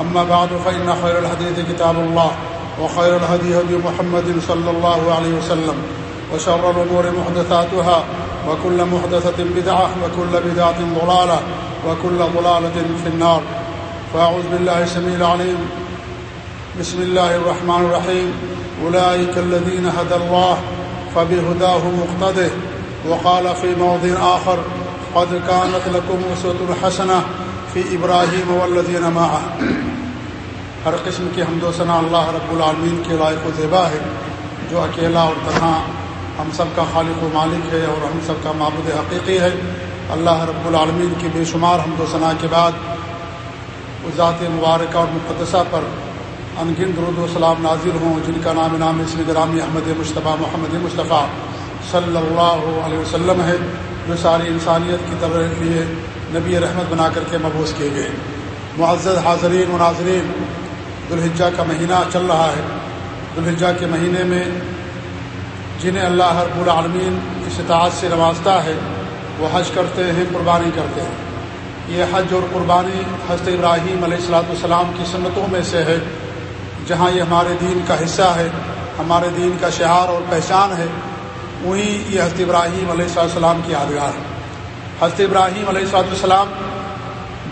أما بعد، فإن خير الحديث كتاب الله، وخير الهدي هدي محمد صلى الله عليه وسلم، وشر الأمور محدثاتها، وكل محدثة بدعة، وكل بدعة ضلالة، وكل ضلالة في النار. فأعوذ بالله سميع العليم. بسم الله الرحمن الرحيم. أولئك الذين هدى الله فبهداه مقتده، وقال في موضع آخر قد كانت لكم أسوة حسنة فی ابراہیم والذین معه ہر قسم کی حمد و ثناء اللہ رب العالمین کے لائق و زیبا ہے، جو اکیلا اور تنہا ہم سب کا خالق و مالک ہے اور ہم سب کا معبود حقیقی ہے۔ اللہ رب العالمین کی بے شمار حمد و ثناء کے بعد ذات مبارکہ اور مقدسہ پر انگن درود و سلام نازل ہوں، جن کا نام نام اسم گرامی احمد مصطفیٰ محمد مصطفیٰ صلی اللہ علیہ وسلم ہے، جو ساری انسانیت کی طرح لیے نبی رحمت بنا کر کے مبوس کیے گئے معزز حاضرین و ناظرین دلحجہ کا مہینہ چل رہا ہے۔ دلحجہ کے مہینے میں جنہیں اللہ رب العالمین استطاعت سے نوازتا ہے، وہ حج کرتے ہیں، قربانی کرتے ہیں۔ یہ حج اور قربانی حضرت ابراہیم علیہ السلاۃ والسلام کی سنتوں میں سے ہے، جہاں یہ ہمارے دین کا حصہ ہے، ہمارے دین کا شعار اور پہچان ہے، وہیں یہ حضرت ابراہیم علیہ السلام کی یادگار ہے۔ حضرت ابراہیم علیہ السلاۃ السلام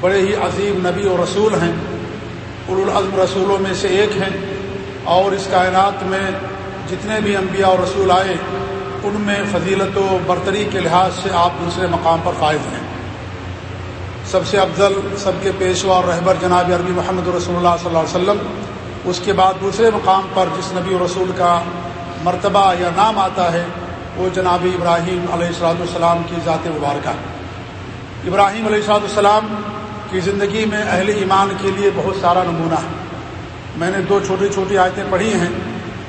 بڑے ہی عظیم نبی اور رسول ہیں العظم رسولوں میں سے ایک ہیں اور اس کائنات میں جتنے بھی انبیاء اور رسول آئے، ان میں فضیلت و برتری کے لحاظ سے آپ دوسرے مقام پر فائز ہیں۔ سب سے افضل، سب کے پیشوا اور رہبر جناب عربی محمد رسول اللہ صلی اللہ علیہ وسلم، اس کے بعد دوسرے مقام پر جس نبی و رسول کا مرتبہ یا نام آتا ہے، وہ جناب ابراہیم علیہ السلاۃ السلام کی ذات مبارکہ۔ ابراہیم علیہ السلاۃ السلام کی زندگی میں اہل ایمان کے لیے بہت سارا نمونہ ہے۔ میں نے دو چھوٹی چھوٹی آیتیں پڑھی ہیں۔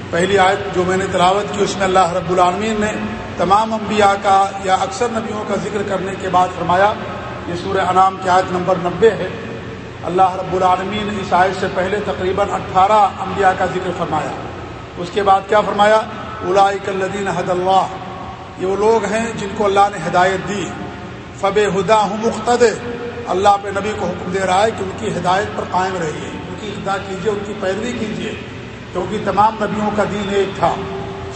پہلی آیت جو میں نے تلاوت کی، اس میں اللہ رب العالمین نے تمام انبیاء کا یا اکثر نبیوں کا ذکر کرنے کے بعد فرمایا، یہ سورہ انعام کی آیت نمبر نبے ہے۔ اللہ رب العالمین اس آیت سے پہلے تقریباً اٹھارہ انبیاء کا ذکر فرمایا۔ اس کے بعد کیا فرمایا؟ الدین حد اللہ۔ یہ وہ لوگ ہیں جن کو اللہ نے ہدایت دی۔ فب ہدا ہوں مختد اللہ پہ نبی کو حکم دے رہا ہے کہ ان کی ہدایت پر قائم رہیے۔ ان کی اقدا کیجیے ان کی پیروی کیجیے کیونکہ تمام نبیوں کا دین ایک تھا۔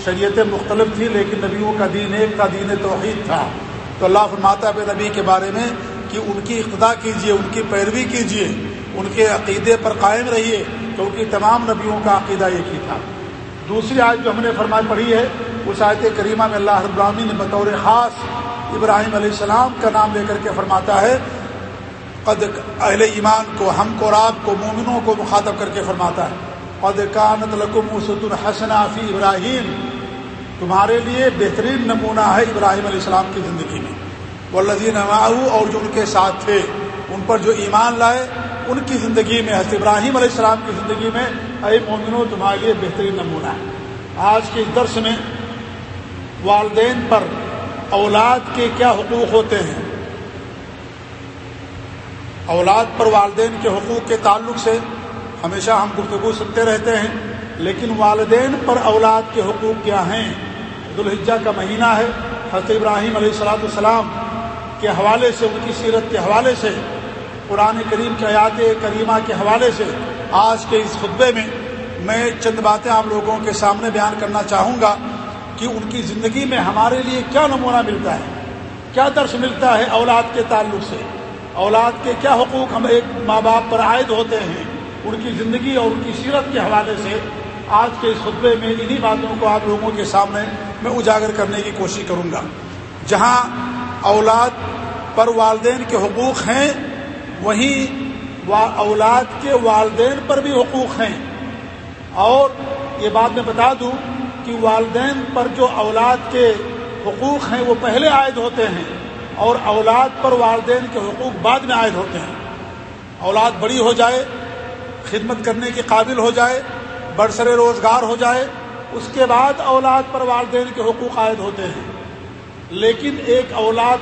شریعتیں مختلف تھی لیکن نبیوں کا دین ایک تھا، دین توحید تھا۔ تو اللہ فرماتا پہ نبی کے بارے میں کہ ان کی اقدا کیجیے ان کی پیروی کیجیے ان کے عقیدے پر قائم رہیے۔ کیونکہ تمام نبیوں کا عقیدہ ایک ہی تھا۔ دوسری آیت جو ہم نے فرمائی پڑھی ہے، اس آیت کریمہ میں اللہ رب العالمین نے بطور خاص ابراہیم علیہ السلام کا نام لے کر کے فرماتا ہے، قد اہل ایمان کو، ہم کو راب کو، مومنوں کو مخاطب کر کے فرماتا ہے، قد کانت لکم اسد الحسن فی ابراہیم، تمہارے لیے بہترین نمونہ ہے ابراہیم علیہ السلام کی زندگی میں۔ وہ لذین اور جو ان کے ساتھ تھے، ان پر جو ایمان لائے، ان کی زندگی میں، حضرت ابراہیم علیہ السلام کی زندگی میں، اے مومنوں، تمہارے لیے بہترین نمونہ ہے۔ آج کے درس میں والدین پر اولاد کے کیا حقوق ہوتے ہیں؟ اولاد پر والدین کے حقوق کے تعلق سے ہمیشہ ہم گفتگو سنتے رہتے ہیں، لیکن والدین پر اولاد کے حقوق کیا ہیں؟ عید کا مہینہ ہے، حضرت ابراہیم علیہ السلاۃ السلام کے حوالے سے، ان کی سیرت کے حوالے سے، قرآن کریم کے آیات کریمہ کے حوالے سے آج کے اس خطبے میں میں چند باتیں آپ لوگوں کے سامنے بیان کرنا چاہوں گا۔ کہ ان کی زندگی میں ہمارے لیے کیا نمونہ ملتا ہے؟ کیا درس ملتا ہے اولاد کے تعلق سے؟ اولاد کے کیا حقوق ہم ایک ماں باپ پر عائد ہوتے ہیں؟ ان کی زندگی اور ان کی سیرت کے حوالے سے آج کے اس خطبے میں انہی باتوں کو آپ لوگوں کے سامنے میں اجاگر کرنے کی کوشش کروں گا۔ جہاں اولاد پر والدین کے حقوق ہیں، وہیں اولاد کے والدین پر بھی حقوق ہیں۔ اور یہ بات میں بتا دوں کہ والدین پر جو اولاد کے حقوق ہیں وہ پہلے عائد ہوتے ہیں اور اولاد پر والدین کے حقوق بعد میں عائد ہوتے ہیں۔ اولاد بڑی ہو جائے، خدمت کرنے کے قابل ہو جائے برسر روزگار ہو جائے، اس کے بعد اولاد پر والدین کے حقوق عائد ہوتے ہیں۔ لیکن ایک اولاد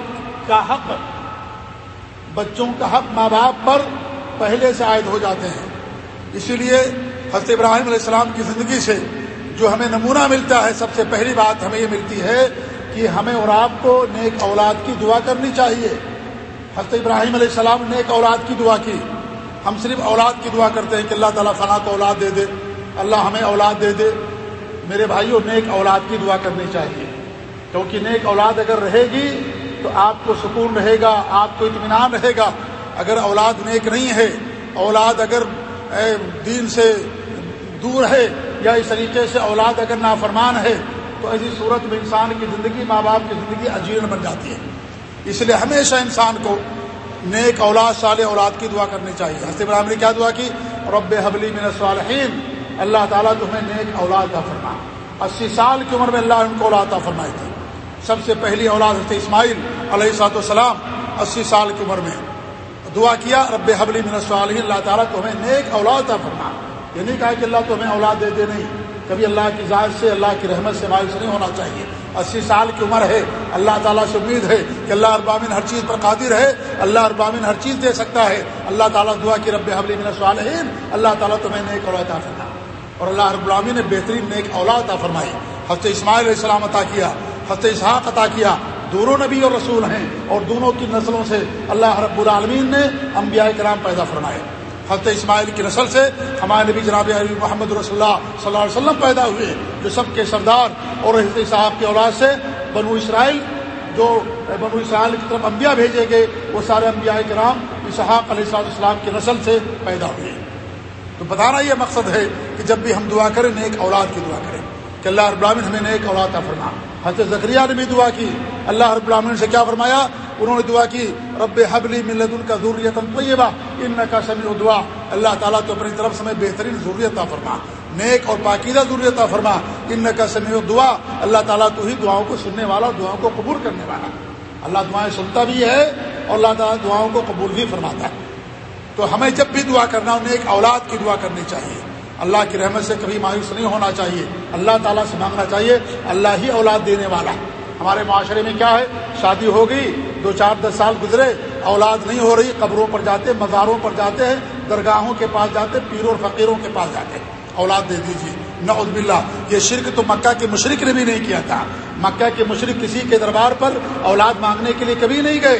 کا حق، بچوں کا حق ماں باپ پر پہلے سے عائد ہو جاتے ہیں۔ اسی لیے حضرت ابراہیم علیہ السلام کی زندگی سے جو ہمیں نمونہ ملتا ہے، سب سے پہلی بات ہمیں یہ ملتی ہے کہ ہمیں اور آپ کو نیک اولاد کی دعا کرنی چاہیے۔ حضرت ابراہیم علیہ السلام نے نیک اولاد کی دعا کی۔ ہم صرف اولاد کی دعا کرتے ہیں کہ اللہ تعالیٰ فلاں کو اولاد دے دے۔ اللہ ہمیں اولاد دے دے۔ میرے بھائیوں، نیک اولاد کی دعا کرنی چاہیے۔ کیونکہ نیک اولاد اگر رہے گی تو آپ کو سکون رہے گا، آپ کو اطمینان رہے گا۔ اگر اولاد نیک نہیں ہے، اولاد اگر دین سے دور ہے یا اس طریقے سے اولاد اگر نافرمان ہے، تو ایسی صورت میں انسان کی زندگی، ماں باپ کی زندگی اجیرن بن جاتی ہے۔ اس لیے ہمیشہ انسان کو نیک اولاد، صالح اولاد کی دعا کرنی چاہیے۔ حضرت ابراہیم نے کیا دعا کی؟ رب حبلی من الصالحین۔ اللہ تعالیٰ تمہیں نیک اولاد کا فرما۔ اسی سال کی عمر میں اللہ ان کو اولاد کا فرمائی تھی۔ سب سے پہلی اولاد حضرت اسماعیل علیہ سات والسلام۔ اسی سال کی عمر میں دعا کیا، رب حبلی من الصالحین۔ اللہ تعالیٰ تمہیں نیک اولاد کا فرما۔ یہ نہیں کہا کہ اللہ تمہیں اولاد دے دے نہیں۔ کبھی اللہ کی ذات سے، اللہ کی رحمت سے مایوس نہیں ہونا چاہیے۔ اسی سال کی عمر ہے۔ اللہ تعالیٰ سے امید ہے کہ اللہ اربامن ہر چیز پر قادر ہے۔ اللہ اربامن ہر چیز دے سکتا ہے۔ اللہ تعالیٰ دعا کی رب حبلی من صالحین اللہ تعالیٰ تمہیں نیک اولاد فرما۔ اور اللہ رب العامی نے بہترین نیک اولاد فرمائی۔ حضرت اسماعیل علیہ السلام عطا کیا۔ حضرت اسحاق عطا کیا۔ دونوں نبی اور رسول ہیں۔ اور دونوں کی نسلوں سے اللہ رب العالمین نے انبیاء کرام پیدا فرمائے۔ حضرت اسماعیل کی نسل سے ہمارے نبی جناب علی محمد رسول اللہ صلی اللہ علیہ وسلم پیدا ہوئے، جو سب کے سردار اور حضرت صاحب کے اولاد سے بنو اسرائیل، جو بنو اسرائیل کی طرف انبیاء بھیجے گئے، وہ سارے انبیاء کرام اسحاق علیہ السلام السلام کی نسل سے پیدا ہوئے۔ تو بتانا یہ مقصد ہے کہ جب بھی ہم دعا کریں، نیک اولاد کی دعا کریں، کہ اللہ رب العالمین ہمیں نیک اولاد کا فرما۔ حضرت ذکریہ نے بھی دعا کی۔ اللہ رب العالمین سے کیا فرمایا؟ انہوں نے دعا کی، رب حبلی ملت ان کا ضروریت طیبہ ان کا سمی دعا اللہ تعالیٰ تو اپنی طرف سے میں بہترین ضروریت فرما، نیک اور پاکیزہ ضروریت فرما۔ ان کا سمی دعا اللہ تعالیٰ تو ہی دعاؤں کو سننے والا دعاؤں کو قبول کرنے والا۔ اللہ دعائیں سنتا بھی ہے اور اللہ تعالیٰ دعاؤں کو قبول بھی فرماتا ہے۔ تو ہمیں جب بھی دعا کرنا انہیں ایک اولاد کی دعا کرنی چاہیے۔ اللہ کی رحمت سے کبھی مایوس نہیں ہونا چاہیے۔ اللہ تعالیٰ سے مانگنا چاہیے۔ اللہ ہی اولاد دینے والا۔ ہمارے معاشرے میں کیا ہے؟ شادی ہو گئی، دو چار دس سال گزرے، اولاد نہیں ہو رہی، قبروں پر جاتے، مزاروں پر جاتے ہیں، درگاہوں کے پاس جاتے، پیروں اور فقیروں کے پاس جاتے اولاد دے دیجیے نعوذ باللہ، یہ شرک تو مکہ کے مشرق نے بھی نہیں کیا تھا۔ مکہ کے مشرق کسی کے دربار پر اولاد مانگنے کے لیے کبھی نہیں گئے۔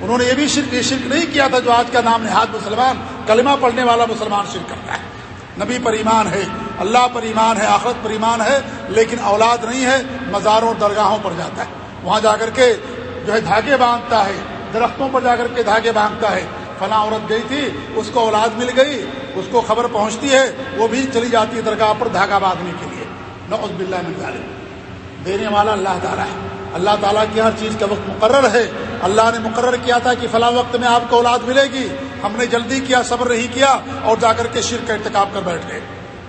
انہوں نے یہ بھی شرک، یہ شرک نہیں کیا تھا جو آج کا نام نہاد مسلمان، کلمہ پڑھنے والا مسلمان شرک کرتا ہے۔ نبی پر ایمان ہے، اللہ پر ایمان ہے، آخرت پر ایمان ہے، لیکن اولاد نہیں ہے، مزاروں درگاہوں پر جاتا ہے۔ وہاں جا کر کے جو ہے دھاگے باندھتا ہے، درختوں پر جا کر کے دھاگے باندھتا ہے۔ فلاں عورت گئی تھی، اس کو اولاد مل گئی، اس کو خبر پہنچتی ہے، وہ بھی چلی جاتی ہے درگاہ پر دھاگا باندھنے کے لیے۔ نعوذ باللہ من ذالک۔ دینے والا اللہ تعالیٰ ہے۔ اللہ تعالیٰ کی ہر چیز کا وقت مقرر ہے۔ اللہ نے مقرر کیا تھا کہ فلاں وقت میں آپ کو اولاد ملے گی۔ ہم نے جلدی کیا، صبر نہیں کیا اور جا کر کے شرک کا ارتکاب کر بیٹھ گئے۔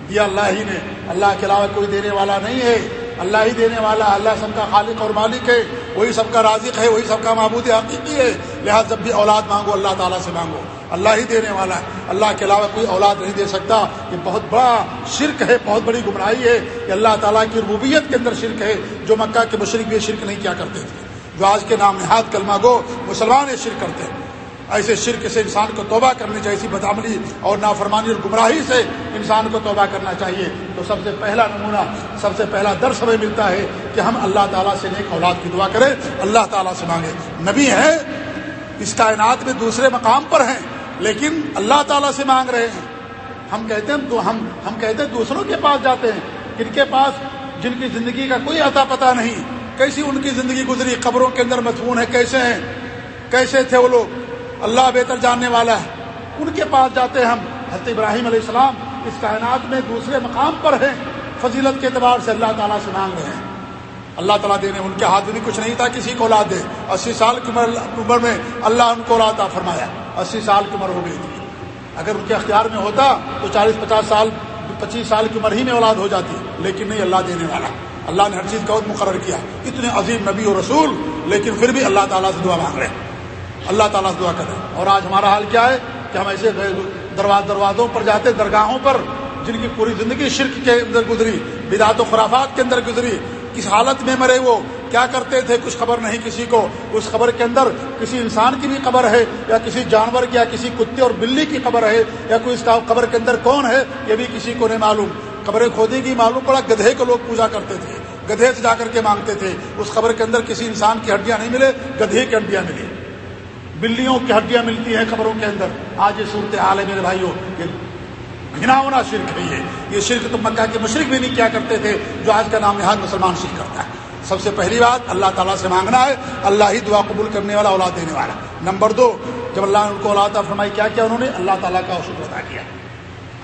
دیا اللہ ہی نے، اللہ کے علاوہ کوئی دینے والا نہیں ہے۔ اللہ ہی دینے والا اللہ سب کا خالق اور مالک ہے۔ وہی سب کا رازق ہے، وہی سب کا معبود حقیقی ہے۔ لہٰذا جب بھی اولاد مانگو، اللہ تعالیٰ سے مانگو۔ اللہ ہی دینے والا ہے۔ اللہ کے علاوہ کوئی اولاد نہیں دے سکتا۔ یہ بہت بڑا شرک ہے، بہت بڑی گمراہی ہے کہ اللہ تعالیٰ کی ربوبیت کے اندر شرک ہے۔ جو مکہ کے مشرق بھی شرک نہیں کیا کرتے تھے۔ جو آج کے نام نہاد کلمہ گو، مسلمان یہ شرک کرتے ہیں۔ ایسے شرک سے انسان کو توبہ کرنی چاہیے، اسی بدعملی اور نافرمانی اور گمراہی سے انسان کو توبہ کرنا چاہیے۔ تو سب سے پہلا نمونہ، سب سے پہلا درس ہمیں ملتا ہے کہ ہم اللہ تعالیٰ سے نیک اولاد کی دعا کریں، اللہ تعالیٰ سے مانگیں۔ نبی ہیں، اس کائنات میں دوسرے مقام پر ہیں، لیکن اللہ تعالیٰ سے مانگ رہے ہیں۔ ہم کہتے ہیں تو ہم ہم کہتے ہیں دوسروں کے پاس جاتے ہیں۔ جن کے پاس، جن کی زندگی کا کوئی عطا پتہ نہیں، کیسی ان کی زندگی گزری؟ قبروں کے اندر مضمون ہے کیسے ہیں؟ کیسے تھے وہ لوگ؟ اللہ بہتر جاننے والا ہے۔ ان کے پاس جاتے ہیں ہم، حضرت ابراہیم علیہ السلام اس کائنات میں دوسرے مقام پر ہیں۔ فضیلت کے اعتبار سے اللہ تعالیٰ سے مانگ رہے ہیں۔ اللہ تعالیٰ دینے ان کے ہاتھ میں بھی کچھ نہیں تھا، کسی کو اولاد دے۔ اسی سال کی عمر میں اللہ ان کو اولاد فرمایا۔ اسی سال کی عمر ہو گئی تھی۔ اگر ان کے اختیار میں ہوتا تو چالیس، پچاس سال، پچیس سال کی عمر ہی میں اولاد ہو جاتی۔ لیکن نہیں، اللہ دینے والا۔ اللہ نے ہر چیز کا مقرر کیا۔ اتنے عظیم نبی و رسول، لیکن پھر بھی اللہ تعالیٰ سے دعا مانگ رہے ہیں۔ اللہ تعالیٰ سے دعا کر اور آج ہمارا حال کیا ہے کہ ہم ایسے درواز دروازوں پر جاتے درگاہوں پر، جن کی پوری زندگی شرک کے اندر گزری، بدعت و خرافات کے اندر گزری۔ کس حالت میں مرے وہ؟ کیا کرتے تھے؟ کچھ خبر نہیں کسی کو۔ اس خبر کے اندر کسی انسان کی بھی خبر ہے، یا کسی جانور کی یا کسی کتے اور بلی کی خبر ہے، یا کوئی اس خبر کے اندر کون ہے؟ یہ بھی کسی کو نہیں معلوم۔ خبریں کھودی کی معلوم پڑا گدھے کو لوگ پوجا کرتے تھے، گدھے سے جا کر کے مانگتے تھے۔ اس خبر کے اندر کسی انسان کی ہڈیاں نہیں ملے، گدھے کی ہڈیاں ملی بلیوں کی ہڈیاں ملتی ہیں خبروں کے اندر۔ آج یہ صورت حال ہے میرے بھائیوں گھناونا شرک ہے۔ یہ یہ شرک تو مکہ کے مشرق بھی نہیں کیا کرتے تھے، جو آج کا نام نہاد مسلمان شرک کرتا ہے۔ سب سے پہلی بات، اللہ تعالیٰ سے مانگنا ہے، اللہ ہی دعا قبول کرنے والا، اولاد دینے والا۔ نمبر دو، جب اللہ نے ان کو اولاد فرمائی، کیا کیا انہوں نے؟ اللہ تعالیٰ کا شکر ادا کیا۔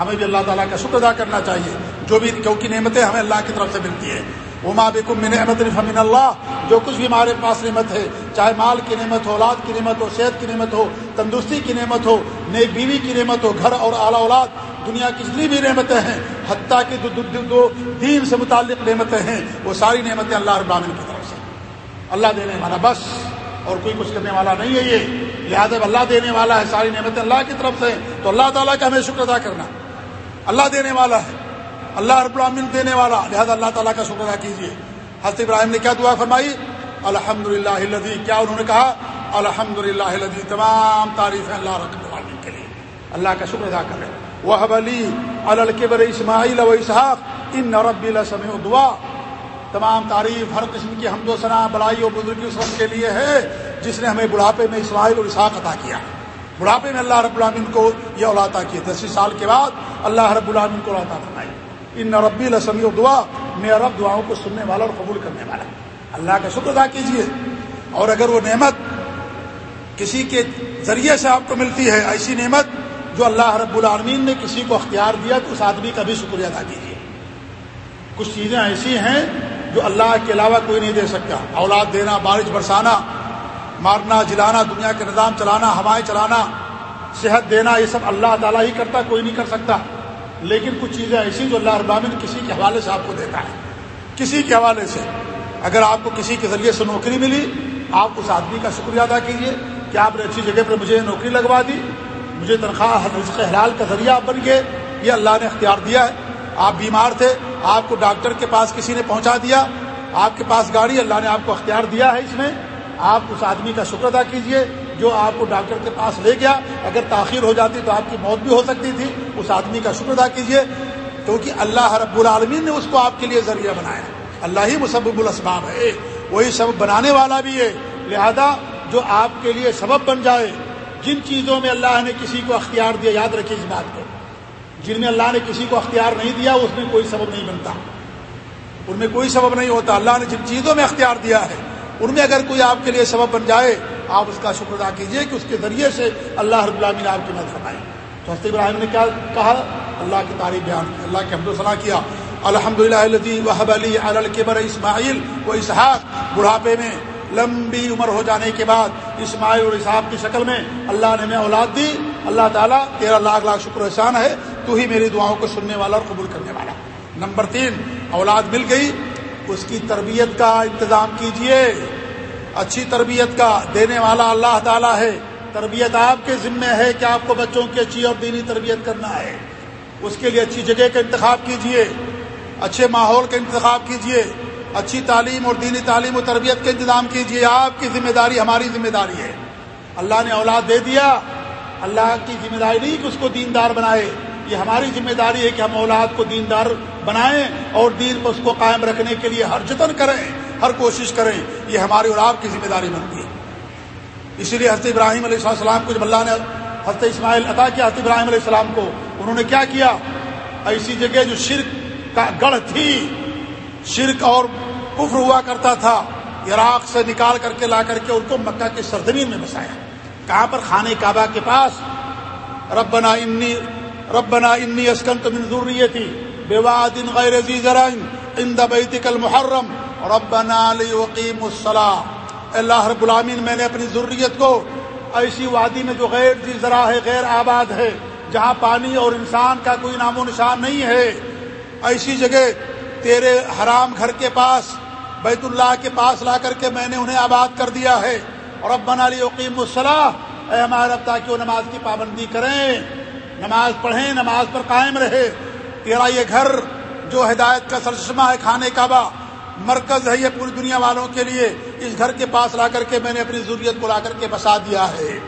ہمیں بھی اللہ تعالیٰ کا شکر ادا کرنا چاہیے۔ جو بھی کیونکہ نعمتیں ہمیں اللہ کی طرف سے ملتی ہے اما بکم من نعمت فمن اللہ جو کچھ بھی ہمارے پاس نعمت ہے چاہے مال کی نعمت ہو اولاد کی نعمت ہو صحت کی نعمت ہو تندرستی کی نعمت ہو نیک بیوی کی نعمت ہو گھر اور اعلیٰ اولاد دنیا کی جتنی بھی نعمتیں ہیں حتیٰ کی دو, دو, دو, دو دین سے متعلق نعمتیں ہیں وہ ساری نعمتیں اللہ رب العالمین کی طرف سے اللہ دینے والا بس اور کوئی کچھ کرنے والا نہیں ہے یہ۔ لہٰذا اللہ دینے والا ہے ساری نعمتیں اللہ کی طرف سے تو اللہ تعالیٰ کا ہمیں شکر ادا کرنا۔ اللہ دینے والا ہے۔ اللہ رب العالمین دینے والا۔ لہٰذا اللہ تعالیٰ کا شکر ادا کیجیے حضرت ابراہیم نے کیا دعا فرمائی؟ الحمد للہ کیا انہوں نے کہا؟ الحمد للہ تمام تعریف اللہ رب العالمین کے لیے۔ اللہ کا شکر ادا کر رہے وہ علی الکبر اسماعیل و اسحاق، ان نرب سمع دعا تمام تعریف ہر قسم کی حمد و ثنا بلائی و بزرگی اس وقت کے لیے ہے، جس نے ہمیں بڑھاپے میں اسماعیل اور اسحاق عطا کیا۔ بڑھاپے میں اللہ رب العالمین کو یہ اولاتا کیے دسی سال کے بعد اللہ رب العالمین کو اولاتا فرمائی ان نربی السمی و دعا میں رب دعاؤں کو سننے والا اور قبول کرنے والا اللہ کا شکر ادا کیجیے اور اگر وہ نعمت کسی کے ذریعے سے آپ کو ملتی ہے، ایسی نعمت جو اللہ رب العالمین نے کسی کو اختیار دیا، تو اس آدمی کا بھی شکریہ ادا کیجیے کچھ چیزیں ایسی ہیں جو اللہ کے علاوہ کوئی نہیں دے سکتا۔ اولاد دینا، بارش برسانا، مارنا، جلانا، دنیا کے نظام چلانا، ہوائیں چلانا، صحت دینا، یہ سب اللہ تعالیٰ ہی کرتا، کوئی نہیں کر سکتا۔ لیکن کچھ چیزیں ایسی جو اللہ العالمین کسی کے حوالے سے آپ کو دیتا ہے۔ کسی کے حوالے سے۔ اگر آپ کو کسی کے ذریعے سے نوکری ملی، آپ اس آدمی کا شکریہ ادا کیجیے کہ آپ نے اچھی جگہ پر مجھے نوکری لگوا دی۔ مجھے تنخواہ رزق حلال کا ذریعہ بن گئے۔ یہ اللہ نے اختیار دیا ہے۔ آپ بیمار تھے، آپ کو ڈاکٹر کے پاس کسی نے پہنچا دیا۔ آپ کے پاس گاڑی، اللہ نے آپ کو اختیار دیا ہے اس میں۔ آپ اس آدمی کا شکر ادا کیجیے۔ جو آپ کو ڈاکٹر کے پاس لے گیا، اگر تاخیر ہو جاتی تو آپ کی موت بھی ہو سکتی تھی، اس آدمی کا شکر ادا کیجیے۔ کیونکہ اللہ رب العالمین نے اس کو آپ کے لیے ذریعہ بنایا اللہ ہی مسبب الاسباب ہے۔ وہی سبب بنانے والا بھی ہے۔ لہذا جو آپ کے لیے سبب بن جائے، جن چیزوں میں اللہ نے کسی کو اختیار دیا، یاد رکھیے اس بات کو۔ جن میں اللہ نے کسی کو اختیار نہیں دیا، اس میں کوئی سبب نہیں بنتا۔ ان میں کوئی سبب نہیں ہوتا۔ اللہ نے جن چیزوں میں اختیار دیا ہے، ان میں اگر کوئی آپ کے لیے سبب بن جائے آپ اس کا شکر ادا کیجیے کہ اس کے ذریعے سے اللہ رب العالمین آپ کی مدد فرمائی تو حضرت ابراہیم نے کیا کہا، اللہ کی تعریف بیان کی، اللہ کے حمد و صلاح کیا۔ الحمد للہ وحب علی الکبر اسماعیل و اسحاق، بڑھاپے میں لمبی عمر ہو جانے کے بعد اسماعیل اور اسحاق کی شکل میں اللہ نے ہمیں اولاد دی۔ اللہ تعالیٰ تیرہ لاکھ لاکھ شکر احسان ہے، تو ہی میری دعاؤں کو سننے والا اور قبول کرنے والا۔ نمبر تین، اولاد مل گئی، اس کی تربیت کا انتظام کیجیے۔ اچھی تربیت کا دینے والا اللہ تعالیٰ ہے۔ تربیت آپ کے ذمے ہے کہ آپ کو بچوں کی اچھی اور دینی تربیت کرنا ہے۔ اس کے لیے اچھی جگہ کا انتخاب کیجیے، اچھے ماحول کا انتخاب کیجیے، اچھی تعلیم اور دینی تعلیم و تربیت کا انتظام کیجیے آپ کی ذمہ داری ہماری ذمہ داری ہے۔ اللہ نے اولاد دے دیا، اللہ کی ذمہ داری نہیں کہ اس کو دیندار بنائے۔ یہ ہماری ذمہ داری ہے کہ ہم اولاد کو دیندار بنائیں اور دین کو اس کو قائم رکھنے کے لیے ہر جتن کریں۔ ہر کوشش کریں، یہ ہماری اور آپ کی ذمہ داری بنتی ہے۔ اسی لیے حضرت ابراہیم علیہ السلام کو جب اللہ نے حضرت اسماعیل عطا کیا، حضرت ابراہیم علیہ السلام کو، انہوں نے کیا کیا؟ ایسی جگہ جو شرک کا گڑھ تھی، شرک اور کفر ہوا کرتا تھا، عراق سے نکال کر کے لا کر کے ان کو مکہ کی سرزمین میں بسایا۔ کہاں پر؟ خانے کعبہ کے پاس۔ ربنا انی ربنا انی اسکنت من ذریتی بواد غیر ذی زرعن عند بیتک المحرم۔ ربنا لیقیم الصلاة. اللہ رب العالمین، میں نے اپنی ذریت کو ایسی وادی میں جو غیر ذی ذرا ہے، غیر آباد ہے، جہاں پانی اور انسان کا کوئی نام و نشان نہیں ہے، ایسی جگہ تیرے حرام گھر کے پاس، بیت اللہ کے پاس لا کر کے میں نے انہیں آباد کر دیا ہے۔ اور اب بنا الصلاح اے ہمارے رب، تاکہ وہ نماز کی پابندی کریں۔ نماز پڑھیں، نماز پر قائم رہے۔ تیرا یہ گھر جو ہدایت کا سرچشمہ ہے، کھانے کا با مرکز ہے یہ پوری دنیا والوں کے لیے، اس گھر کے پاس لا کر کے میں نے اپنی ضروریت کو لا کر کے بسا دیا ہے۔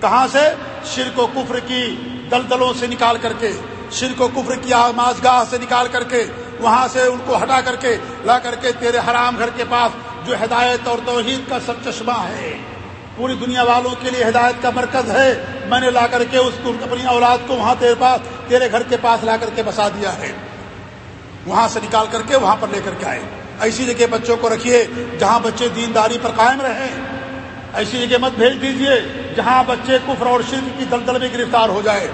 کہاں سے؟ شرک و کفر کی دلدلوں سے نکال کر کے، شرک و کفر کی آماز گاہ سے نکال کر کے، وہاں سے ان کو ہٹا کر کے لا کر کے تیرے حرام گھر کے پاس جو ہدایت اور توحید کا سب چشمہ ہے۔ پوری دنیا والوں کے لیے ہدایت کا مرکز ہے۔ میں نے لا کر کے اس کو، اپنی اولاد کو وہاں تیرے پاس، تیرے گھر کے پاس لا کر کے بسا دیا ہے۔ وہاں سے نکال کر کے وہاں پر لے کر کے آئے۔ ایسی جگہ بچوں کو رکھیے جہاں بچے دینداری پر قائم رہیں۔ ایسی جگہ مت بھیج دیجیے جہاں بچے کفر اور شرک کی دلدل میں گرفتار ہو جائے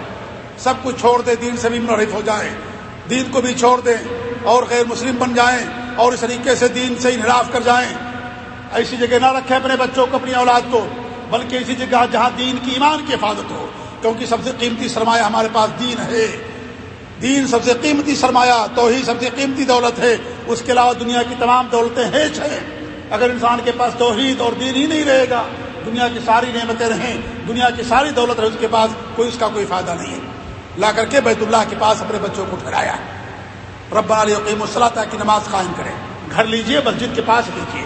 سب کچھ چھوڑ دے دین سے بھی منحرف ہو جائیں۔ دین کو بھی چھوڑ دیں اور غیر مسلم بن جائیں اور اس طریقے سے دین سے انحراف کر جائیں۔ ایسی جگہ نہ رکھیں اپنے بچوں کو، اپنی اولاد کو، بلکہ ایسی جگہ جہاں دین کی ایمان کی حفاظت ہو۔ کیونکہ سب سے قیمتی سرمایہ ہمارے پاس دین ہے۔ دین سب سے قیمتی سرمایہ تو ہی سب سے قیمتی دولت ہے۔ اس کے علاوہ دنیا کی تمام دولتیں ہیچ ہیں۔ اگر انسان کے پاس توحید اور دین ہی نہیں رہے گا، دنیا کی ساری نعمتیں رہیں، دنیا کی ساری دولت رہے، اس کے پاس کوئی اس کا کوئی فائدہ نہیں ہے۔ لا کر کے بیت اللہ کے پاس اپنے بچوں کو ٹھہرایا۔ ربا علی عقیم الصلاح تاکہ نماز قائم کریں۔ گھر لیجیے، مسجد کے پاس لیجیے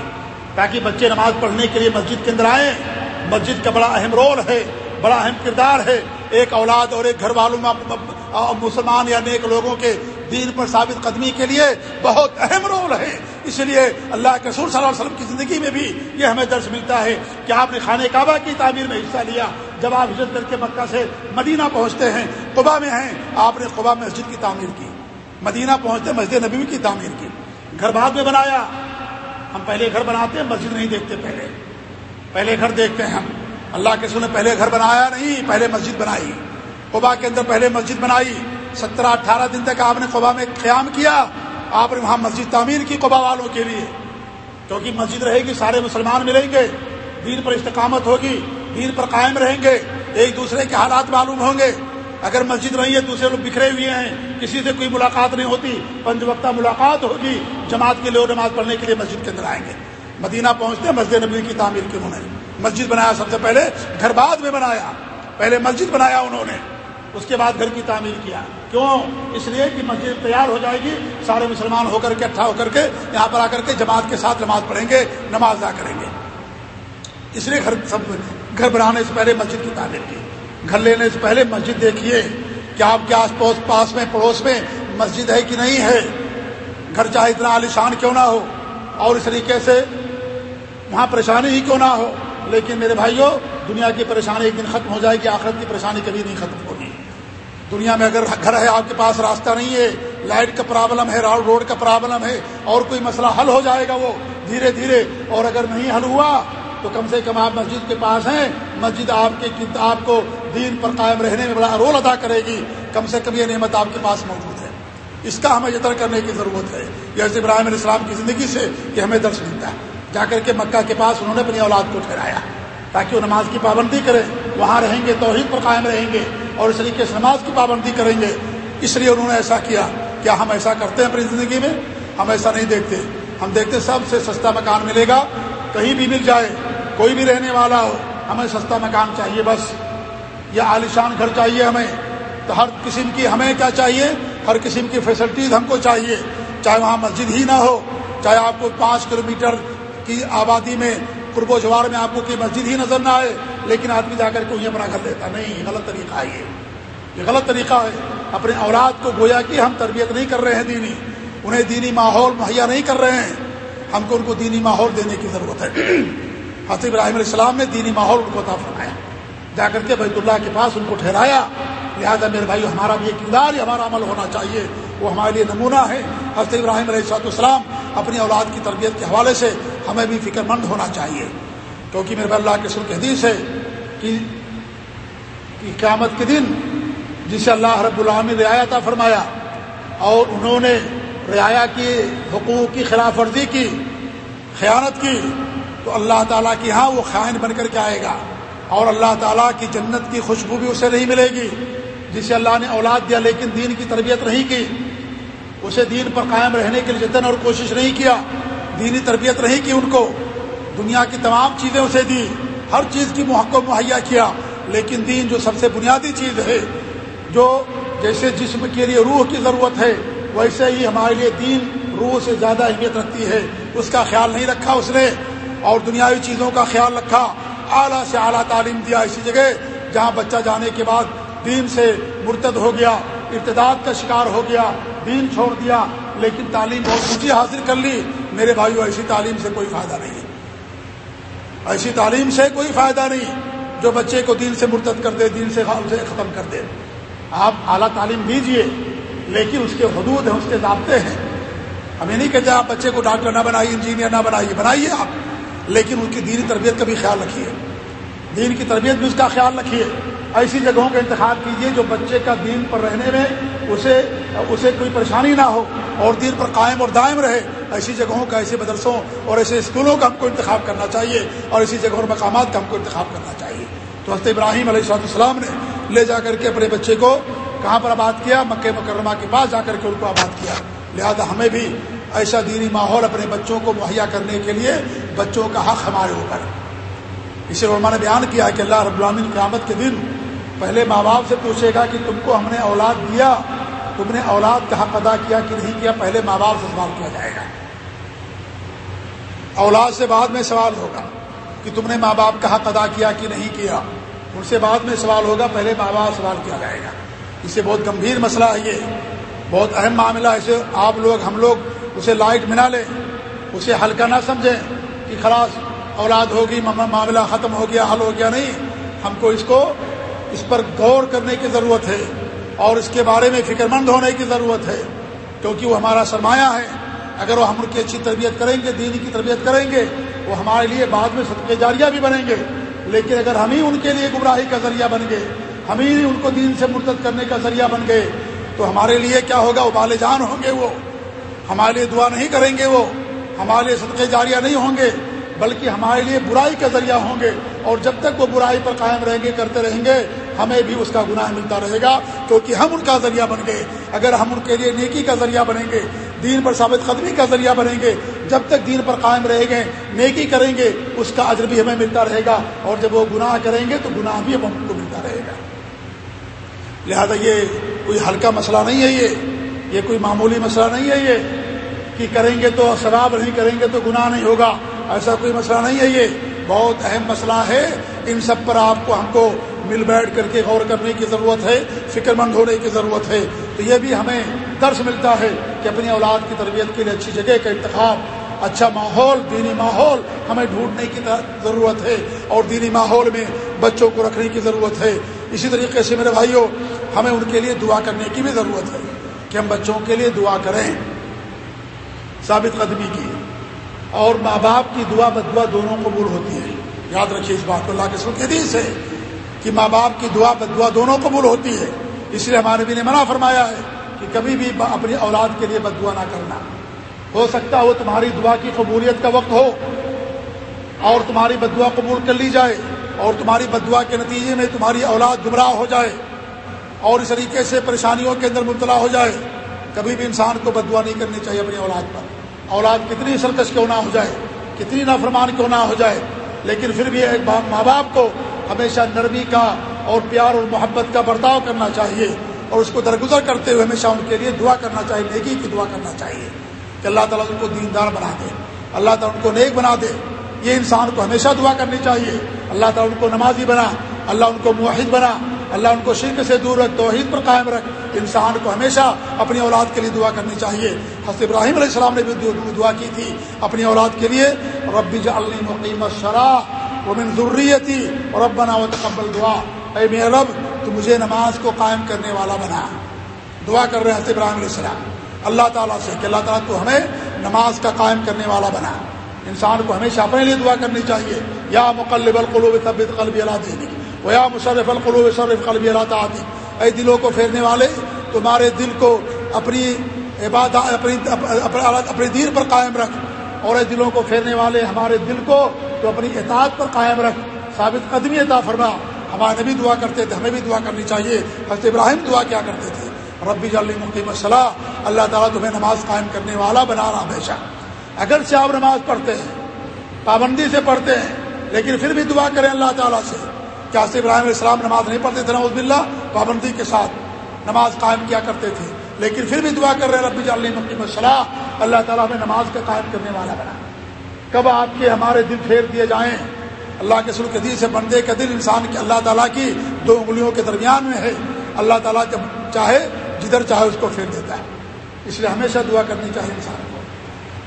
تاکہ بچے نماز پڑھنے کے لیے مسجد کے اندر آئیں۔ مسجد کا بڑا اہم رول ہے، بڑا اہم کردار ہے۔ ایک اولاد اور ایک گھر والوں میں مسلمان یعنی یا نیک لوگوں کے دین پر ثابت قدمی کے لیے بہت اہم رول ہے۔ اس لیے اللہ کے سور صلی اللہ علیہ وسلم کی زندگی میں بھی یہ ہمیں درس ملتا ہے کہ آپ نے خانہ کعبہ کی تعمیر میں حصہ لیا۔ جب آپ ہجرت کر کے مکہ سے مدینہ پہنچتے ہیں قبا میں ہیں، آپ نے قبا مسجد کی تعمیر کی۔ مدینہ پہنچتے مسجد نبی کی تعمیر کی۔ گھر بعد میں بنایا۔ ہم پہلے گھر بناتے ہیں، مسجد نہیں دیکھتے پہلے۔ پہلے گھر دیکھتے ہیں ہم۔ اللہ کے سنے پہلے گھر بنایا نہیں، پہلے مسجد بنائی۔ قبا کے اندر پہلے مسجد بنائی، سترہ اٹھارہ دن تک آپ نے قبا میں قیام کیا، آپ نے وہاں مسجد تعمیر کی قبا والوں کے لیے۔ کیونکہ مسجد رہے گی، سارے مسلمان ملیں گے، دین پر استقامت ہوگی، دین پر قائم رہیں گے، ایک دوسرے کے حالات معلوم ہوں گے۔ اگر مسجد نہیں ہے، دوسرے لوگ بکھرے ہوئے ہیں، کسی سے کوئی ملاقات نہیں ہوتی، پنج وقتہ ملاقات ہوگی، جماعت کے لوگ نماز پڑھنے کے لیے مسجد کے اندر آئیں گے۔ مدینہ پہنچتے مسجد نبی کی تعمیر کی انہوں نے۔ مسجد بنایا سب سے پہلے، گھر بعد میں بنایا۔ پہلے مسجد بنایا انہوں نے۔ اس کے بعد گھر کی تعمیر کیا۔ کیوں؟ اس لیے کہ مسجد تیار ہو جائے گی، سارے مسلمان ہو کر کے اٹھا ہو کر کے یہاں پر آ کر کے جماعت کے ساتھ نماز پڑھیں گے، نماز ادا کریں گے۔ اس لیے گھر سب گھر بنانے سے پہلے مسجد کی تعمیر کی۔ گھر لینے سے پہلے مسجد دیکھیے کہ آپ کے آس پوس پاس میں، پڑوس میں مسجد ہے کہ نہیں ہے۔ گھر چاہے اتنا عالیشان کیوں نہ ہو، اور اس طریقے سے وہاں پریشانی ہی کیوں نہ ہو۔ لیکن میرے بھائیوں دنیا کی پریشانی ایک دن ختم ہو جائے گی، آخرت کی پریشانی کبھی نہیں ختم ہوگی۔ دنیا میں اگر گھر ہے، آپ کے پاس راستہ نہیں ہے، لائٹ کا پرابلم ہے روڈ کا پرابلم ہے، اور کوئی مسئلہ حل ہو جائے گا وہ دھیرے دھیرے، اور اگر نہیں حل ہوا تو کم سے کم آپ مسجد کے پاس ہیں۔ مسجد آپ کے آپ کو دین پر قائم رہنے میں بڑا رول ادا کرے گی۔ کم سے کم یہ نعمت آپ کے پاس موجود ہے۔ اس کا ہمیں یتر کرنے کی ضرورت ہے۔ جیسے ابراہیم علیہ السلام کی زندگی سے یہ ہمیں درس ملتا ہے۔ جا کر کے مکہ کے پاس انہوں نے اپنی اولاد کو ٹھہرایا تاکہ وہ نماز کی پابندی کرے۔ وہاں رہیں گے، توحید پر قائم رہیں گے۔ اور اس طریقے سے نماز کی پابندی کریں گے۔ اس لیے انہوں نے ایسا کیا۔ کیا ہم ایسا کرتے ہیں اپنی زندگی میں؟ ہم ایسا نہیں دیکھتے۔ ہم دیکھتے سب سے سستا مکان ملے گا۔ کہیں بھی مل جائے، کوئی بھی رہنے والا ہو، ہمیں سستا مکان چاہیے بس۔ یا عالیشان گھر چاہیے ہمیں۔ تو ہر قسم کی ہمیں کیا چاہیے؟ ہر قسم کی فیسلٹیز ہم کو چاہیے۔ چاہے وہاں مسجد ہی نہ ہو، چاہے آپ کو پانچ کلو میٹر کی آبادی میں قرب و جوار میں آپ کو کوئی مسجد ہی نظر نہ آئے، لیکن آدمی جا کر کے اپنا گھر لیتا۔ نہیں یہ غلط طریقہ ہے یہ۔ یہ غلط طریقہ ہے۔ اپنے اولاد کو گویا کہ ہم تربیت نہیں کر رہے ہیں دینی، انہیں دینی ماحول مہیا نہیں کر رہے ہیں۔ ہم کو ان کو دینی ماحول دینے کی ضرورت ہے۔ حضرت ابراہیم علیہ السلام نے دینی ماحول ان کو عطا فرمایا۔ جا کر کے بیت اللہ کے پاس ان کو ٹھہرایا۔ لہٰذا میرے بھائی ہمارا بھی یہ کردار ہمارا عمل ہونا چاہیے۔ وہ ہمارے لیے نمونہ ہے۔ حضرت ابراہیم علیہ السلاۃ السلام اپنی اولاد کی تربیت کے حوالے سے ہمیں بھی فکر مند ہونا چاہیے۔ کیونکہ میرے اللہ کے سر کے حدیث ہے کہ قیامت کے دن جسے اللہ رب العامی رعایت فرمایا اور انہوں نے رعایا کی، حقوق کی، خلاف ورزی کی، خیانت کی، تو اللہ تعالیٰ کی ہاں وہ خائن بن کر کے آئے گا۔ اور اللہ تعالیٰ کی جنت کی خوشبو بھی اسے نہیں ملے گی، جسے اللہ نے اولاد دیا لیکن دین کی تربیت نہیں کی۔ اسے دین پر قائم رہنے کے لیے جتن اور کوشش نہیں کیا۔ دینی تربیت نہیں کی ان کو دنیا کی تمام چیزیں اسے دی، ہر چیز کی محق مہیا کیا۔ لیکن دین جو سب سے بنیادی چیز ہے، جو جیسے جسم کے لیے روح کی ضرورت ہے، ویسے ہی ہمارے لیے دین روح سے زیادہ اہمیت رکھتی ہے۔ اس کا خیال نہیں رکھا اس نے، اور دنیاوی چیزوں کا خیال رکھا۔ اعلیٰ سے اعلیٰ تعلیم دیا اسی جگہ، جہاں بچہ جانے کے بعد دین سے مرتد ہو گیا، ارتداد کا شکار ہو گیا، دین چھوڑ دیا، لیکن تعلیم بہت اونچی حاصل کر لی۔ میرے بھائیو ایسی تعلیم سے کوئی فائدہ نہیں ہے۔ ایسی تعلیم سے کوئی فائدہ نہیں، جو بچے کو دین سے مرتد کر دے، دین سے ختم کر دے۔ آپ اعلیٰ تعلیم دیجیے، لیکن اس کے حدود ہیں، اس کے ضابطے ہیں۔ ہمیں نہیں کہتے آپ بچے کو ڈاکٹر نہ بنائیے، انجینئر نہ بنائیے بنائیے آپ۔ لیکن ان کی دینی تربیت کا بھی خیال رکھیے۔ دین کی تربیت بھی اس کا خیال رکھیے۔ ایسی جگہوں کا انتخاب کیجیے جو بچے کا دین پر رہنے میں اسے اسے کوئی پریشانی نہ ہو اور دین پر قائم اور دائم رہے، ایسی جگہوں کا، ایسے مدرسوں اور ایسے اسکولوں کا ہم کو انتخاب کرنا چاہیے اور ایسی جگہوں اور مقامات کا ہم کو انتخاب کرنا چاہیے۔ تو حضرت ابراہیم علیہ صلاح السلام نے لے جا کر کے اپنے بچے کو کہاں پر آباد کیا؟ مکہ مکرمہ کے پاس جا کر کے ان کو آباد کیا۔ لہذا ہمیں بھی ایسا دینی ماحول اپنے بچوں کو مہیا کرنے کے لیے بچوں کا حق ہمارے اوپر۔ اسے علماء نے بیان کیا کہ اللہ رب العالمین قیامت کے دن پہلے ماں باپ سے پوچھے گا کہ تم کو ہم نے اولاد دیا، تم نے اولاد کا حق ادا کیا کہ نہیں کیا؟ پہلے ماں باپ سے سوال کیا جائے گا۔ اولاد سے بعد میں سوال ہوگا کہ تم نے ماں باپ کا حق ادا کیا کہ نہیں کیا؟ ان سے بعد میں سوال ہوگا، پہلے ماں باپ سوال کیا جائے گا۔ اسے بہت گمبھیر مسئلہ ہے یہ۔ بہت اہم معاملہ ہے۔ اسے آپ لوگ، ہم لوگ اسے لائٹ منا لیں، اسے ہلکا نہ سمجھیں کہ خلاص اولاد ہوگی معاملہ ختم ہو گیا، حل ہو گیا، نہیں۔ ہم کو اس کو اس پر غور کرنے کی ضرورت ہے اور اس کے بارے میں فکر مند ہونے کی ضرورت ہے، کیونکہ وہ ہمارا سرمایہ ہے۔ اگر وہ ہم ان کی اچھی تربیت کریں گے، دینی کی تربیت کریں گے، وہ ہمارے لیے بعد میں صدقے جاریہ بھی بنیں گے۔ لیکن اگر ہم ہی ان کے لیے گمراہی کا ذریعہ بن گئے، ہم ہی ان کو دین سے مرتد کرنے کا ذریعہ بن گئے، تو ہمارے لیے کیا ہوگا؟ وہ بال جان ہوں گے وہ۔ ہمارے لیے دعا نہیں کریں گے وہ۔ ہمارے لیے صدقے جاریہ نہیں ہوں گے، بلکہ ہمارے لیے برائی کا ذریعہ ہوں گے۔ اور جب تک وہ برائی پر قائم رہیں گے، کرتے رہیں گے ہمیں بھی اس کا گناہ ملتا رہے گا، کیونکہ ہم ان کا ذریعہ بن گئے۔ اگر ہم ان کے لیے نیکی کا ذریعہ بنیں گے، دین پر ثابت قدمی کا ذریعہ بنیں گے، جب تک دین پر قائم رہیں گے نیکی کریں گے، اس کا عجر بھی ہمیں ملتا رہے گا۔ اور جب وہ گناہ کریں گے، تو گناہ بھی ہم کو ملتا رہے گا۔ لہذا یہ کوئی ہلکا مسئلہ نہیں ہے یہ۔ یہ کوئی معمولی مسئلہ نہیں ہے یہ۔ کہ کریں گے تو ثواب نہیں، کریں گے تو گناہ نہیں ہوگا۔ ایسا کوئی مسئلہ نہیں ہے یہ۔ بہت اہم مسئلہ ہے۔ ان سب پر آپ کو، ہم کو مل بیٹھ کر کے غور کرنے کی ضرورت ہے، فکر مند ہونے کی ضرورت ہے۔ تو یہ بھی ہمیں درس ملتا ہے کہ اپنی اولاد کی تربیت کے لیے اچھی جگہ کا انتخاب اچھا ماحول، دینی ماحول ہمیں ڈھونڈنے کی ضرورت ہے۔ اور دینی ماحول میں بچوں کو رکھنے کی ضرورت ہے۔ اسی طریقے سے میرے بھائیوں، ہمیں ان کے لیے دعا کرنے کی بھی ضرورت ہے کہ ہم بچوں کے لیے دعا کریں۔ ثابت قدمی کی۔ اور ماں باپ کی دعا بدعا دونوں قبول ہوتی ہے۔ یاد رکھیے اس بات کو۔ اللہ کے سو کے دن سے کہ ماں باپ کی دعا بدعا دونوں قبول ہوتی ہے۔ اس لیے ہمارے بھی نے منع فرمایا ہے کہ کبھی بھی اپنی اولاد کے لیے بد دعا نہ کرنا۔ ہو سکتا ہو تمہاری دعا کی قبولیت کا وقت ہو اور تمہاری بد دعا قبول کر لی جائے اور تمہاری بد دعا کے نتیجے میں تمہاری اولاد گمراہ ہو جائے اور اس طریقے سے پریشانیوں کے اندر مبتلا ہو جائے۔ کبھی بھی انسان کو بد دعا نہیں کرنی چاہیے اپنی اولاد پر۔ اولاد کتنی سرکش کیوں نہ ہو جائے، کتنی نافرمان کیوں نہ ہو جائے، لیکن پھر بھی ایک ماں باپ کو ہمیشہ نرمی کا اور پیار اور محبت کا برتاؤ کرنا چاہیے اور اس کو درگزر کرتے ہوئے ہمیشہ ان کے لیے دعا کرنا چاہیے، نیکی کی دعا کرنا چاہیے کہ اللہ تعالیٰ ان کو دیندار بنا دے، اللہ تعالیٰ ان کو نیک بنا دے۔ یہ انسان کو ہمیشہ دعا کرنی چاہیے۔ اللہ تعالیٰ ان کو نمازی بنا، اللہ ان کو معاہد بنا، اللہ ان کو شرک سے دور رکھ، توحید پر قائم رکھ۔ انسان کو ہمیشہ اپنی اولاد کے لیے دعا کرنی چاہیے۔ حضرت ابراہیم علیہ السلام نے بھی دعا کی تھی اپنی اولاد کے لیے۔ ربی جعلنی مقیم شراہ وہ من ضروریتی اور رب بنا و تقبل دعا۔ اے میرے رب، تو مجھے نماز کو قائم کرنے والا بنا۔ دعا کر رہے حضرت ابراہیم علیہ السلام۔ اللہ تعالیٰ سے کہ اللہ تعالیٰ تو ہمیں نماز کا قائم کرنے والا بنا۔ انسان کو ہمیشہ اپنے لیے دعا کرنی چاہیے۔ یا مقلب القلوب طبیعت قلبی اللہ دینی وہ یا مشرف القلوب شرف قلبی اللہ تعالی اے دلوں کو پھیرنے والے، تمہارے دل کو اپنی عبادت، اپنی اپنے دین پر قائم رکھ۔ اور اے دلوں کو پھیرنے والے ہمارے دل کو تو اپنی اطاعت پر قائم رکھ، ثابت قدمی عطا فرما۔ ہمارے نبی دعا کرتے تھے، ہمیں بھی دعا کرنی چاہیے۔ حضرت ابراہیم دعا کیا کرتے تھے۔ ربی جلی مقیم صلاح اللہ تعالیٰ تمہیں نماز قائم کرنے والا بنا رہا ہمیشہ۔ اگر سے آپ نماز پڑھتے ہیں، پابندی سے پڑھتے ہیں، لیکن پھر بھی دعا کریں اللہ تعالیٰ سے۔ کیا ابراہیم علیہ السلام نماز نہیں پڑھتے تھے؟ نوز بلّہ پابندی کے ساتھ نماز قائم کیا کرتے تھے۔ لیکن پھر بھی دعا کر رہے ہیں ربی جلی مقیم صلاح اللہ تعالیٰ ہمیں نماز کا قائم کرنے والا بنا۔ کب آپ کے ہمارے دل پھیر دیے جائیں، اللہ کے سلو سے بندے کا دل انسان کے اللہ تعالیٰ کی دو انگلیوں کے درمیان میں ہے۔ اللہ تعالیٰ جب چاہے، جدھر چاہے اس کو پھیر دیتا ہے۔ اس لیے ہمیشہ دعا کرنی چاہیے انسان کو۔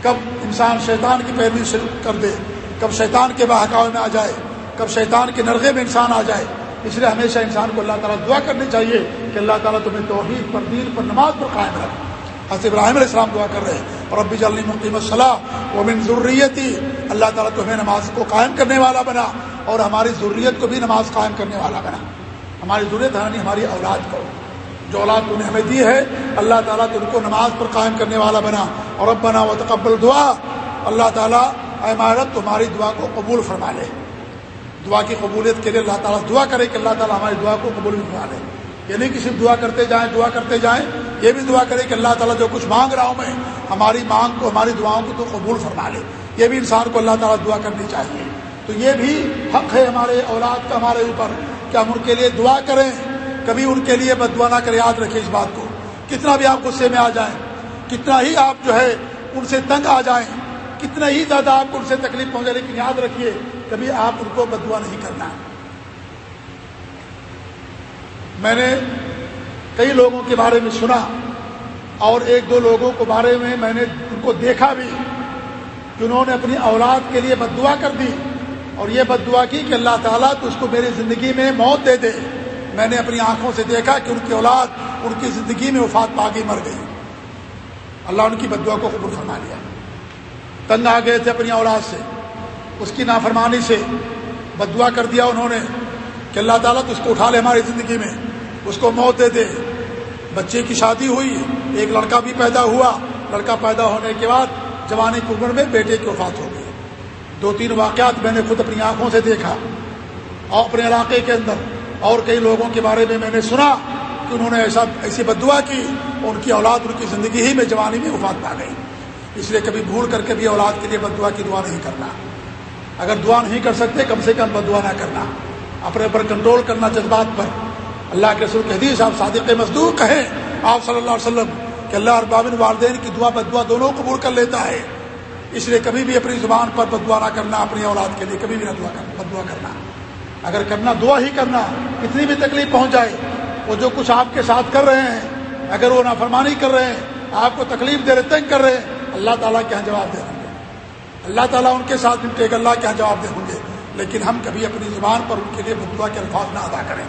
کب انسان شیطان کی پیروی شروع کر دے، کب شیطان کے بہکاوے میں آ جائے، کب شیطان کے نرغے میں انسان آ جائے اس لیے ہمیشہ انسان کو اللہ تعالیٰ دعا کرنی چاہیے کہ اللہ تعالیٰ تمہیں توحید پر دین پر نماز پر قائم رکھ حضرت ابراہیم علیہ السلام دعا کر رہے ہیں اور ابی جلنی مقیم صلاح وہ من ضروریتی اللہ تعالیٰ تمہیں نماز کو قائم کرنے والا بنا اور ہماری ضروریت کو بھی نماز قائم کرنے والا بنا۔ ہماری ضرورت ہے یعنی ہماری اولاد کو۔ جو اولاد تم نے ہمیں دی ہے، اللہ تعالیٰ تم کو نماز پر قائم کرنے والا بنا۔ اور اب بنا و تقبل دعا۔ اللہ تعالیٰ عمارت تمہاری دعا کو قبول فرما لے۔ دعا کی قبولیت کے لیے اللہ تعالیٰ دعا کرے کہ اللہ تعالیٰ ہماری دعا کو قبول فرما لے یہ نہیں کہ صرف دعا کرتے جائیں، دعا کرتے جائیں، یہ بھی دعا کرے کہ اللہ تعالیٰ جو کچھ مانگ رہا ہوں میں، ہماری مانگ کو، ہماری دعاؤں کو تو قبول فرما لے۔ یہ بھی انسان کو اللہ تعالیٰ دعا کرنی چاہیے۔ تو یہ بھی حق ہے ہمارے اولاد کا ہمارے اوپر کہ ہم ان کے لیے دعا کریں۔ کبھی ان کے لیے بد دعا نہ کریں یاد رکھیں اس بات کو۔ کتنا بھی آپ غصے میں آ جائیں، کتنا ہی آپ جو ہے ان سے تنگ آ جائیں، کتنا ہی زیادہ آپ کو ان سے تکلیف پہنچے، لیکن یاد رکھیے کبھی آپ ان کو بد دعا نہیں کرنا۔ میں نے کئی لوگوں کے بارے میں سنا اور ایک دو لوگوں کے بارے میں میں نے ان کو دیکھا بھی کہ انہوں نے اپنی اولاد کے لیے بد دعا کر دی اور یہ بد دعا کی کہ اللہ تعالیٰ تو اس کو میری زندگی میں موت دے دے۔ میں نے اپنی آنکھوں سے دیکھا کہ ان کی اولاد ان کی زندگی میں وفات پا گئی مر گئی۔ اللہ ان کی بد دعا کو قبول فرما لیا۔ تنگ آ گئے تھے اپنی اولاد سے۔ اس کی نافرمانی سے بد دعا کر دیا انہوں نے کہ اللہ تعالیٰ تو اس کو اٹھا لے ہماری زندگی میں، اس کو موت دے دے۔ بچے کی شادی ہوئی، ایک لڑکا بھی پیدا ہوا۔ لڑکا پیدا ہونے کے بعد جوانی کمر میں بیٹے کی وفات ہو گئی۔ دو تین واقعات میں نے خود اپنی آنکھوں سے دیکھا۔ اور اپنے علاقے کے اندر اور کئی لوگوں کے بارے میں میں نے سنا کہ انہوں نے ایسا ایسی بد دعا کی، ان کی اولاد ان کی زندگی ہی میں جوانی میں وفات پا گئی۔ اس لیے کبھی بھول کر کے بھی اولاد کے لیے بد دعا کی دعا نہیں کرنا۔ اگر دعا نہیں کر سکتے، کم سے کم بد دعا نہ کرنا۔ اپنے اوپر کنٹرول کرنا جذبات پر۔ اللہ کے رسول حدیث آپ صادق مزدور کہیں۔ آپ صلی اللہ علیہ وسلم کہ اللہ اربابن والدین کی دعا بد دعا دونوں قبول کر لیتا ہے۔ اس لیے کبھی بھی اپنی زبان پر بد دعا نہ کرنا، اپنی اولاد کے لیے کبھی بھی نہ دعا کرنا بد دعا کرنا۔ اگر کرنا، دعا ہی کرنا، کتنی بھی تکلیف پہنچ جائے، وہ جو کچھ آپ کے ساتھ کر رہے ہیں، اگر وہ نافرمانی کر رہے ہیں، آپ کو تکلیف دے رہے، تنگ کر رہے ہیں اللہ تعالیٰ کے یہاں جواب دے ہوں گے اللہ تعالیٰ ان کے ساتھ ملتے گا، اللہ کے یہاں جواب دے ہوں گے۔ لیکن ہم کبھی اپنی زبان پر ان کے لیے دعا کے الفاظ نہ ادا کریں۔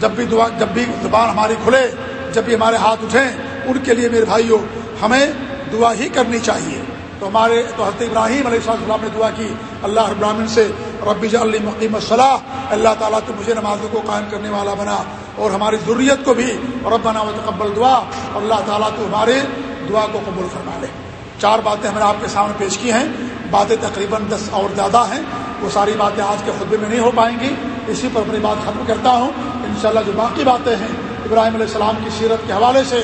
جب بھی دعا، جب بھی زبان ہماری کھلے، جب بھی ہمارے ہاتھ اٹھیں، ان کے لیے میرے بھائیوں ہمیں دعا ہی کرنی چاہیے۔ تو ہمارے، تو حضرت ابراہیم علیہ السلام نے دعا کی، اللہ ابراہین سے ربی علی مقیم صلاح اللہ تعالیٰ تو مجھے نمازوں کو قائم کرنے والا بنا، اور ہماری ضروریت کو بھی، ربنا و تقبل دعا، اور اللہ تعالیٰ تو ہمارے دعا کو قبول فرما لے۔ چار باتیں ہم نے آپ کے سامنے پیش کی ہیں۔ باتیں تقریباً دس اور زیادہ ہیں، وہ ساری باتیں آج کے خطبے میں نہیں ہو پائیں گی۔ اسی پر اپنی بات ختم کرتا ہوں۔ انشاءاللہ جو باقی باتیں ہیں، ابراہیم علیہ السلام کی سیرت کے حوالے سے،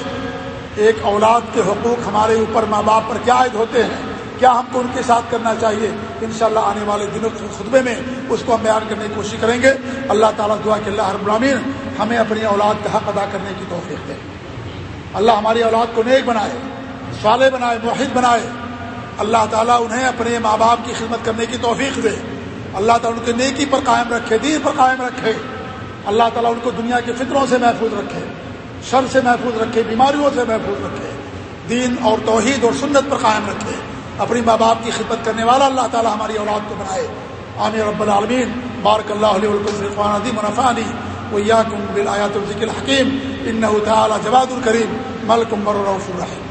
ایک اولاد کے حقوق ہمارے اوپر ماں باپ پر کیا عائد ہوتے ہیں؟ کیا ہم کو ان کے ساتھ کرنا چاہیے؟ انشاءاللہ آنے والے دنوں کے خطبے میں اس کو ہم بیان کرنے کی کوشش کریں گے۔ اللہ تعالیٰ دعا کہ اللہ رب العالمین ہمیں اپنی اولاد کا حق ادا کرنے کی توفیق دے۔ اللہ ہماری اولاد کو نیک بنائے، صالح بنائے، موحد بنائے۔ اللہ تعالیٰ انہیں اپنے ماں باپ کی خدمت کرنے کی توفیق دے۔ اللہ تعالیٰ ان کے نیکی پر قائم رکھے، دین پر قائم رکھے۔ اللہ تعالیٰ ان کو دنیا کے فطروں سے محفوظ رکھے، شر سے محفوظ رکھے، بیماریوں سے محفوظ رکھے۔ دین اور توحید اور سنت پر قائم رکھے۔ اپنی ماں باپ کی خدمت کرنے والا اللہ تعالیٰ ہماری اولاد کو بنائے۔ عامر رب العالمین۔ بارک اللہ علیہ منفانی ویا کم بل آیات الکل حکیم ان تعالیٰ جواد الکریم۔ ملکم برف الرحیم۔